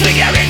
Singing